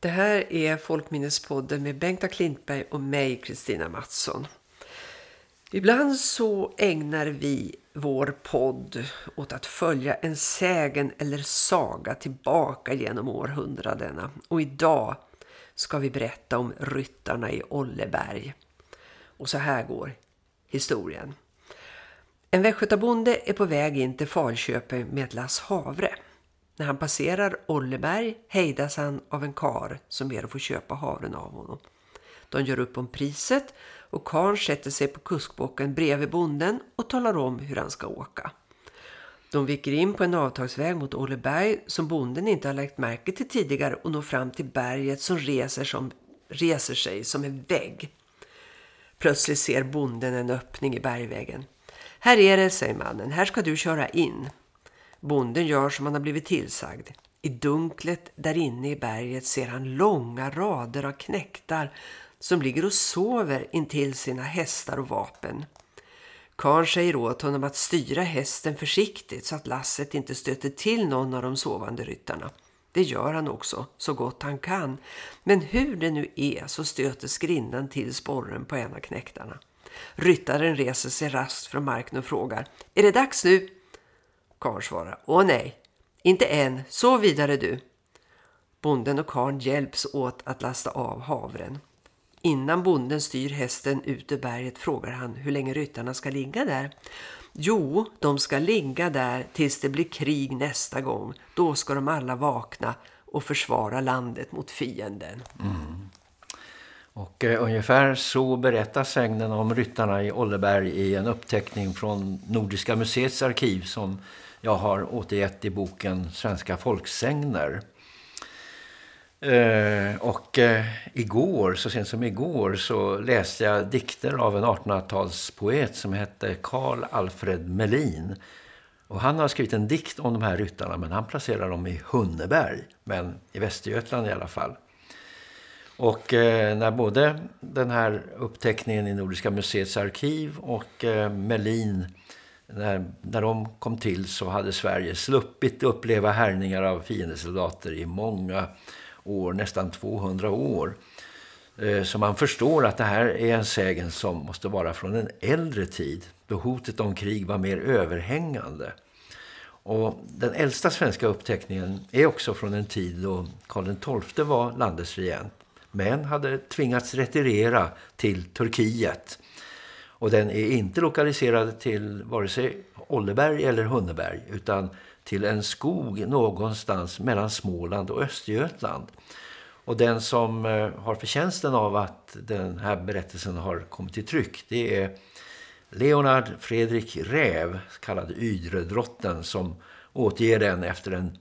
Det här är Folkminnespodden med Bengta Klintberg och mig, Kristina Mattsson. Ibland så ägnar vi vår podd åt att följa en sägen eller saga tillbaka genom århundradena. Och idag ska vi berätta om ryttarna i Olleberg. Och så här går historien. En västgötabonde är på väg in till Falköping med ett lass havre. När han passerar Olleberg hejdas han av en kar som ber att få köpa havren av honom. De gör upp om priset och karn sätter sig på kuskbocken bredvid bonden och talar om hur han ska åka. De viker in på en avtagsväg mot Olleberg som bonden inte har lagt märke till tidigare och når fram till berget som reser, som, reser sig som en vägg. Plötsligt ser bonden en öppning i bergväggen. Här är det, säger mannen. Här ska du köra in. Bonden gör som han har blivit tillsagd. I dunklet där inne i berget ser han långa rader av knäktar som ligger och sover intill sina hästar och vapen. Karn säger åt honom att styra hästen försiktigt så att lasset inte stöter till någon av de sovande ryttarna. Det gör han också, så gott han kan. Men hur det nu är så stöter skrinnan till sporren på en av knäktarna. Ryttaren reser sig rast från marken och frågar, är det dags nu? Karn svarar, åh nej, inte än, så vidare du. Bonden och karn hjälps åt att lasta av havren. Innan bonden styr hästen ut ur berget frågar han hur länge ryttarna ska ligga där. Jo, de ska ligga där tills det blir krig nästa gång. Då ska de alla vakna och försvara landet mot fienden. Mm. Och eh, ungefär så berättar sägnen om ryttarna i Olleberg i en uppteckning från Nordiska museets arkiv som jag har återgett i boken Svenska folksängner. Eh, och eh, igår, så sent som igår, så läste jag dikter av en 1800-talspoet som hette Carl Alfred Melin. Och han har skrivit en dikt om de här ryttarna men han placerar dem i Hunneberg, men i Västergötland i alla fall. Och eh, när både den här uppteckningen i Nordiska museets arkiv och eh, Melin när, när de kom till så hade Sverige sluppit uppleva härningar av fiendesoldater i många år, nästan 200 år. Eh, så man förstår att det här är en sägen som måste vara från en äldre tid då hotet om krig var mer överhängande. Och den äldsta svenska uppteckningen är också från en tid då Karl XII var landets regent men hade tvingats retirera till Turkiet. Och den är inte lokaliserad till vare sig Olleberg eller Hunneberg utan till en skog någonstans mellan Småland och Östergötland. Och den som eh, har förtjänsten av att den här berättelsen har kommit till tryck det är Leonard Fredrik Räv, kallad Ydredrotten, som återger den efter en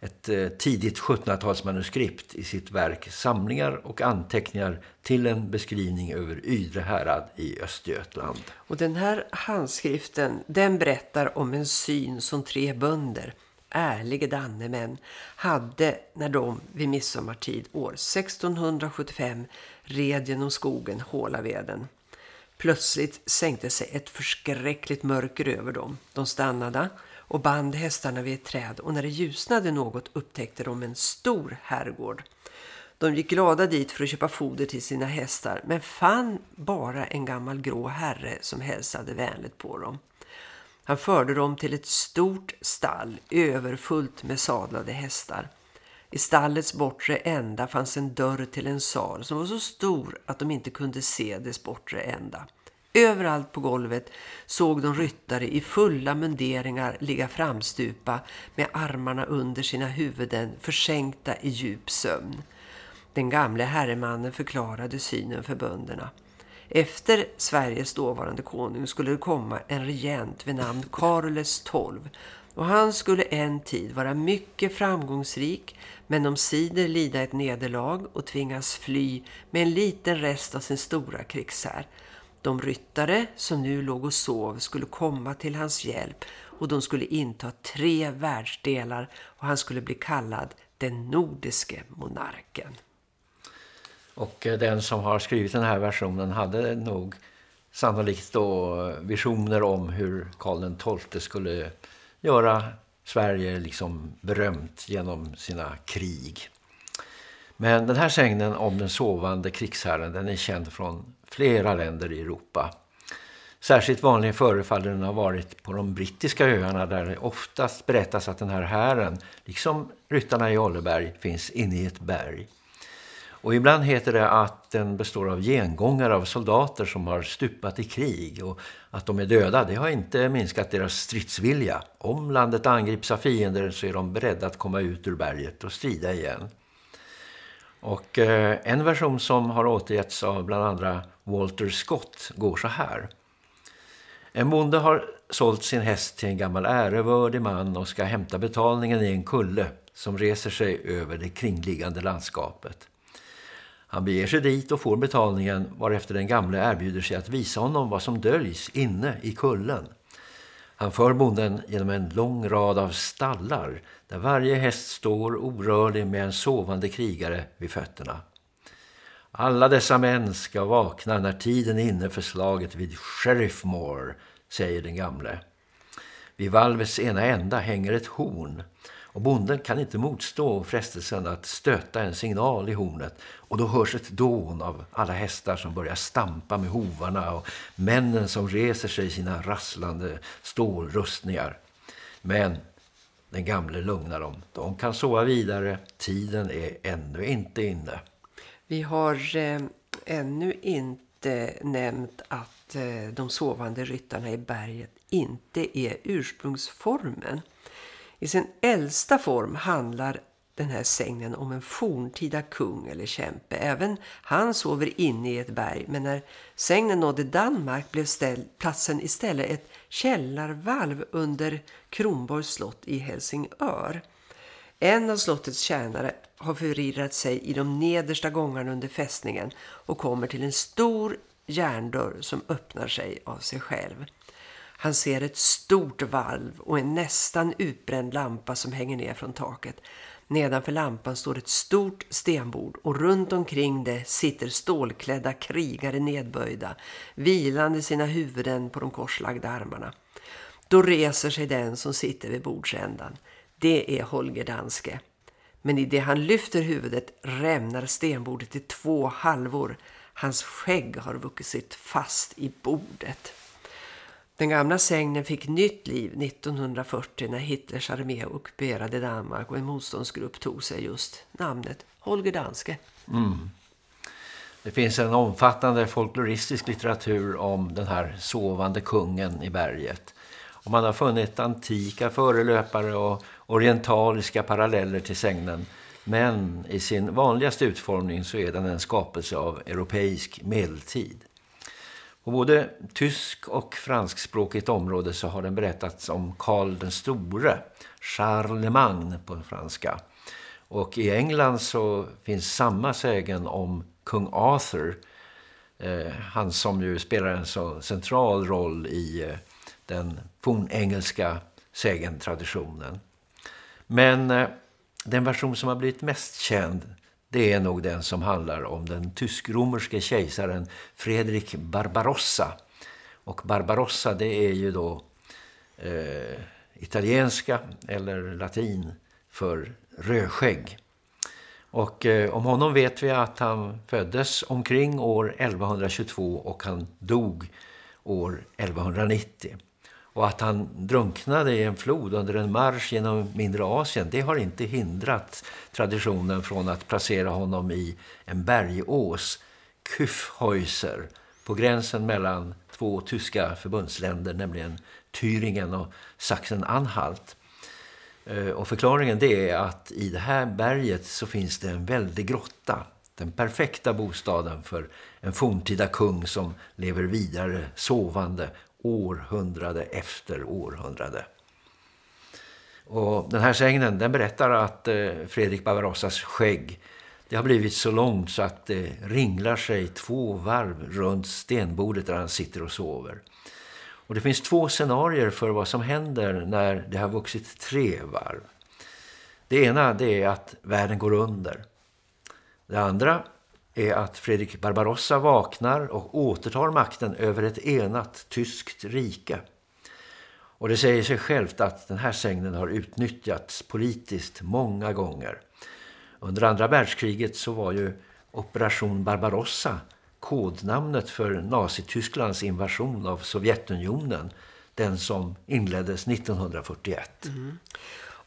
ett eh, tidigt 1700-talsmanuskript i sitt verk Samlingar och anteckningar till en beskrivning över Ydre härad i Östergötland. Och den här handskriften den berättar om en syn som tre bönder, ärliga dannemän, hade när de vid midsommartid år 1675 red genom skogen Hålaveden. Plötsligt sänkte sig ett förskräckligt mörker över dem. De stannade och band hästarna vid ett träd och när det ljusnade något upptäckte de en stor herrgård. De gick glada dit för att köpa foder till sina hästar men fann bara en gammal grå herre som hälsade vänligt på dem. Han förde dem till ett stort stall överfullt med sadlade hästar. I stallets bortre ända fanns en dörr till en sal som var så stor att de inte kunde se dess bortre ända. Överallt på golvet såg de ryttare i fulla munderingar ligga framstupa med armarna under sina huvuden försänkta i djup sömn. Den gamle herremannen förklarade synen för bönderna. Efter Sveriges dåvarande konung skulle det komma en regent vid namn Carles XII och han skulle en tid vara mycket framgångsrik men om sidor lida ett nederlag och tvingas fly med en liten rest av sin stora krigshär. De ryttare som nu låg och sov skulle komma till hans hjälp och de skulle inta tre världsdelar och han skulle bli kallad den nordiske monarken. Och eh, den som har skrivit den här versionen hade nog sannolikt då visioner om hur Karl XII skulle göra Sverige liksom berömt genom sina krig. Men den här sägnen om den sovande krigsherren den är känd från flera länder i Europa. Särskilt vanlig förefaller den ha varit på de brittiska öarna där det oftast berättas att den här hären, liksom ryttarna i Olleberg, finns inne i ett berg. Och ibland heter det att den består av gengångare av soldater som har stupat i krig och att de är döda. Det har inte minskat deras stridsvilja. Om landet angrips av fiender så är de beredda att komma ut ur berget och strida igen. Och eh, en version som har återgetts av bland andra Walter Scott går så här. En bonde har sålt sin häst till en gammal ärevördig man och ska hämta betalningen i en kulle som reser sig över det kringliggande landskapet. Han beger sig dit och får betalningen varefter den gamle erbjuder sig att visa honom vad som döljs inne i kullen. Han för bonden genom en lång rad av stallar där varje häst står orörlig med en sovande krigare vid fötterna. Alla dessa män ska vakna när tiden är inne för slaget vid Sheriffmore, säger den gamle. Vid valvets ena ända hänger ett horn och bonden kan inte motstå frestelsen att stöta en signal i hornet och då hörs ett dån av alla hästar som börjar stampa med hovarna och männen som reser sig i sina rasslande stålrustningar. Men den gamle lugnar dem. De kan sova vidare. Tiden är ännu inte inne. Vi har eh, ännu inte nämnt att eh, de sovande ryttarna i berget inte är ursprungsformen. I sin äldsta form handlar den här sängen om en forntida kung eller kämpe. Även han sover inne i ett berg men när sängen nådde Danmark blev ställ, platsen istället ett källarvalv under Kronborgs slott i Helsingör. En av slottets tjänare har förirrat sig i de nedersta gångarna under fästningen och kommer till en stor järndörr som öppnar sig av sig själv. Han ser ett stort valv och en nästan utbränd lampa som hänger ner från taket. Nedanför lampan står ett stort stenbord och runt omkring det sitter stålklädda krigare nedböjda, vilande sina huvuden på de korslagda armarna. Då reser sig den som sitter vid bordsändan. Det är Holger Danske. Men i det han lyfter huvudet rämnar stenbordet i två halvor. Hans skägg har vuxit fast i bordet. Den gamla sängen fick nytt liv 1940 när Hitlers armé ockuperade Danmark och en motståndsgrupp tog sig just namnet Holger Danske. Mm. Det finns en omfattande folkloristisk litteratur om den här sovande kungen i berget. Och man har funnit antika förelöpare och orientaliska paralleller till sängen. Men i sin vanligaste utformning så är den en skapelse av europeisk medeltid. På både tysk och franskspråkigt område så har den berättats om Karl den store, Charlemagne på franska. Och i England så finns samma sägen om kung Arthur, eh, han som ju spelar en så central roll i eh, den fornengelska sägentraditionen. Men eh, den version som har blivit mest känd det är nog den som handlar om den tysk-romerske kejsaren Fredrik Barbarossa. Och Barbarossa det är ju då eh, italienska eller latin för rödskägg. Och eh, om honom vet vi att han föddes omkring år 1122 och han dog år 1190. Och att han drunknade i en flod under en marsch genom mindre Asien, det har inte hindrat traditionen från att placera honom i en bergås, Kyffhäuser, på gränsen mellan två tyska förbundsländer, nämligen Thüringen och Sachsen-Anhalt. Eh, och förklaringen det är att i det här berget så finns det en väldig grotta. Den perfekta bostaden för en forntida kung som lever vidare sovande århundrade efter århundrade. Och den här sängen den berättar att eh, Fredrik Barbarossas skägg det har blivit så långt så att det ringlar sig två varv runt stenbordet där han sitter och sover. Och det finns två scenarier för vad som händer när det har vuxit tre varv. Det ena det är att världen går under. Det andra är att Fredrik Barbarossa vaknar och återtar makten över ett enat tyskt rike. Och det säger sig självt att den här sägnen har utnyttjats politiskt många gånger. Under andra världskriget så var ju Operation Barbarossa kodnamnet för Nazitysklands invasion av Sovjetunionen, den som inleddes 1941. Mm.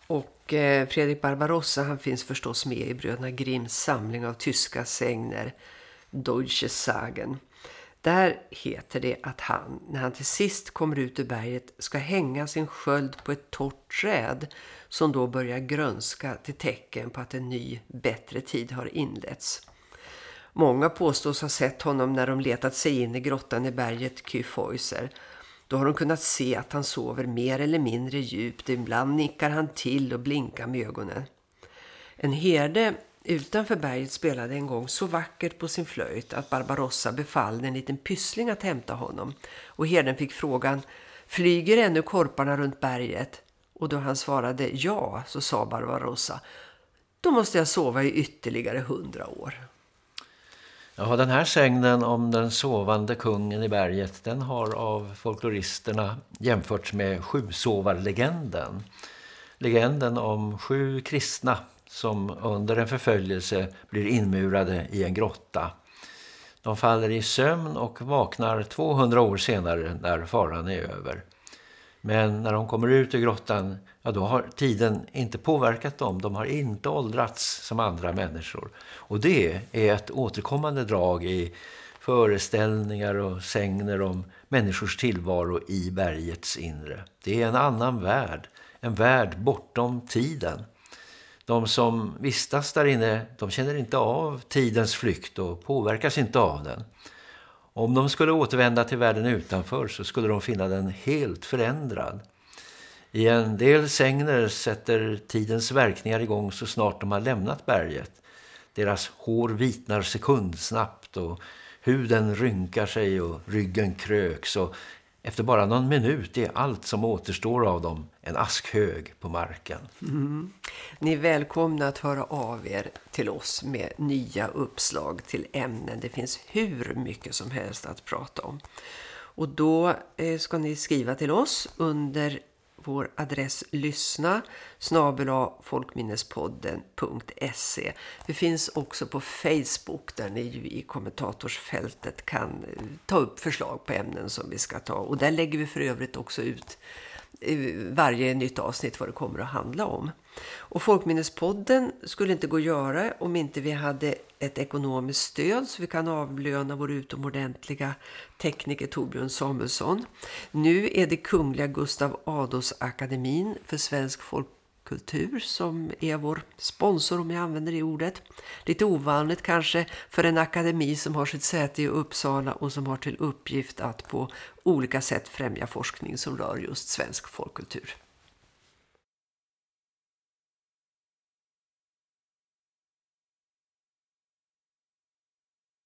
Och eh, Fredrik Barbarossa han finns förstås med i bröderna Grimms samling av tyska sägner Deutsche Sagen. Där heter det att han, när han till sist kommer ut ur berget, ska hänga sin sköld på ett torrt träd som då börjar grönska till tecken på att en ny, bättre tid har inletts. Många påstås ha sett honom när de letat sig in i grottan i berget Kyfeuser. Då har de kunnat se att han sover mer eller mindre djupt. Ibland nickar han till och blinkar med ögonen. En herde utanför berget spelade en gång så vackert på sin flöjt att Barbarossa befallde en liten pyssling att hämta honom. Och herden fick frågan, flyger ännu korparna runt berget? Och då han svarade ja så sa Barbarossa, då måste jag sova i ytterligare hundra år. Ja, den här sägnen om den sovande kungen i berget, den har av folkloristerna jämförts med sjusovarlegenden. Legenden om sju kristna som under en förföljelse blir inmurade i en grotta. De faller i sömn och vaknar 200 år senare när faran är över. Men när de kommer ut ur grottan, ja då har tiden inte påverkat dem. De har inte åldrats som andra människor. Och det är ett återkommande drag i föreställningar och sägner om människors tillvaro i bergets inre. Det är en annan värld, en värld bortom tiden. De som vistas där inne, de känner inte av tidens flykt och påverkas inte av den. Om de skulle återvända till världen utanför så skulle de finna den helt förändrad. I en del sängner sätter tidens verkningar igång så snart de har lämnat berget. Deras hår vitnar sekundsnabbt och huden rynkar sig och ryggen kröks och efter bara någon minut är allt som återstår av dem en askhög på marken. Mm. Ni är välkomna att höra av er till oss med nya uppslag till ämnen. Det finns hur mycket som helst att prata om. Och då eh, ska ni skriva till oss under vår adress lyssna snabela folkminnespodden.se. Vi finns också på Facebook där ni ju i kommentatorsfältet kan eh, ta upp förslag på ämnen som vi ska ta. Och där lägger vi för övrigt också ut eh, varje nytt avsnitt vad det kommer att handla om. Och Folkminnespodden skulle inte gå att göra om inte vi hade ett ekonomiskt stöd så vi kan avlöna vår utomordentliga tekniker Torbjörn Samuelsson. Nu är det Kungliga Gustav Adolfs akademin för svensk folkkultur som är vår sponsor om jag använder det ordet. Lite ovanligt kanske för en akademi som har sitt säte i Uppsala och som har till uppgift att på olika sätt främja forskning som rör just svensk folkkultur.